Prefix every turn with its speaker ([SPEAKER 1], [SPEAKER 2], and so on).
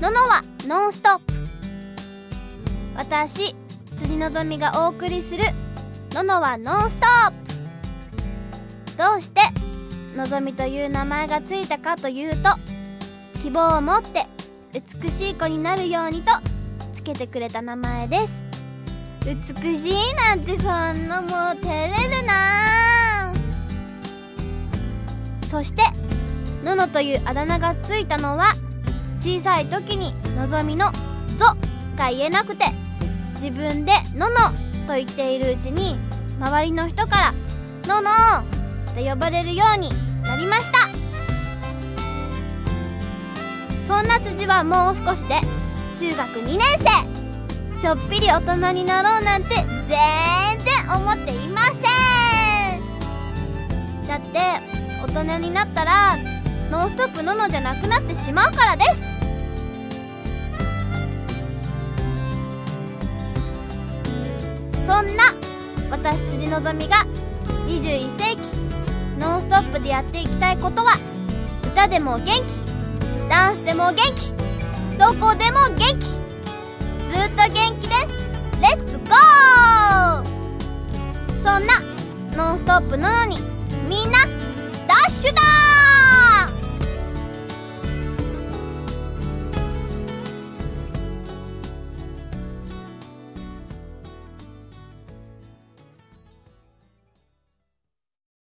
[SPEAKER 1] ののはノンストップ。私辻のぞみがお送りするののはノンストップ。どうしてのぞみという名前がついたかというと希望を持って美しい子になるようにとつけてくれた名前です。美しいなんてそんなもう照れるな。そしてののというあだ名がついたのは小さい時にのぞみの「ぞ」が言えなくて自分で「のの」と言っているうちに周りの人から「のの」と呼ばれるようになりました。そんな辻はもう少しで中学2年生。ちょっぴり大人になろうなんて全然思っていません。だって大人になったらノンストップののじゃなくなってしまうからです。そんな私辻のぞみが21世紀ノンストップでやっていきたいことは歌でも元気ダンスでも元気どこでも元気ずっと元気でレッツゴーそんなノンストップなのにみんな